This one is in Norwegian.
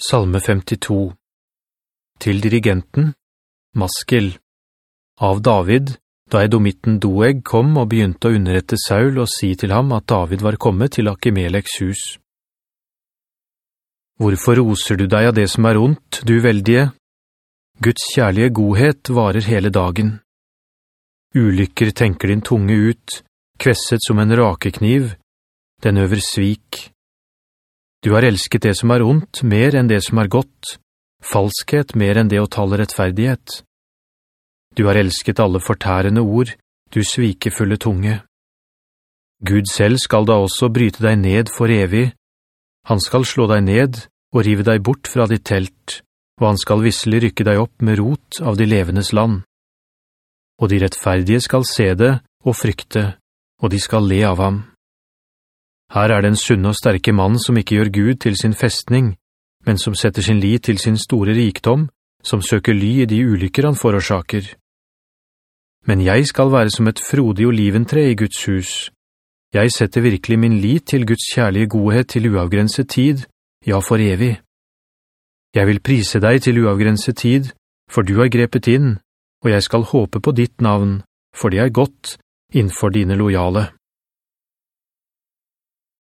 Salme 52 Til dirigenten, Maskel Av David, da Edomitten Doeg kom og begynte å underrette Saul og si til ham at David var kommet til Akimeleks hus. Hvorfor roser du deg av det som er ondt, du veldige? Guds kjærlige godhet varer hele dagen. Ulykker tenker din tunge ut, kvesset som en rakekniv, den øver svik. Du har elsket det som er ondt mer enn det som er godt, falskhet mer enn det å tale rettferdighet. Du har elsket alle fortærende ord, du svikefulle tunge. Gud selv skal da også bryte deg ned for evig. Han skal slå deg ned og rive deg bort fra ditt telt, og han skal visselig rykke deg opp med rot av de levendes land. Og de rettferdige skal se det og frykte, og de skal le av ham. Her er den sunne og sterke mann som ikke gjør Gud til sin festning, men som setter sin lit til sin store rikdom, som søker ly i de ulykker han forårsaker. Men jeg skal være som et frodig oliventre i Guds hus. Jeg setter virkelig min lit til Guds kjærlige godhet til uavgrenset tid, ja for evig. Jeg vil prise deg til uavgrenset tid, for du har grepet inn, og jeg skal håpe på ditt navn, for det er godt innenfor dine lojale.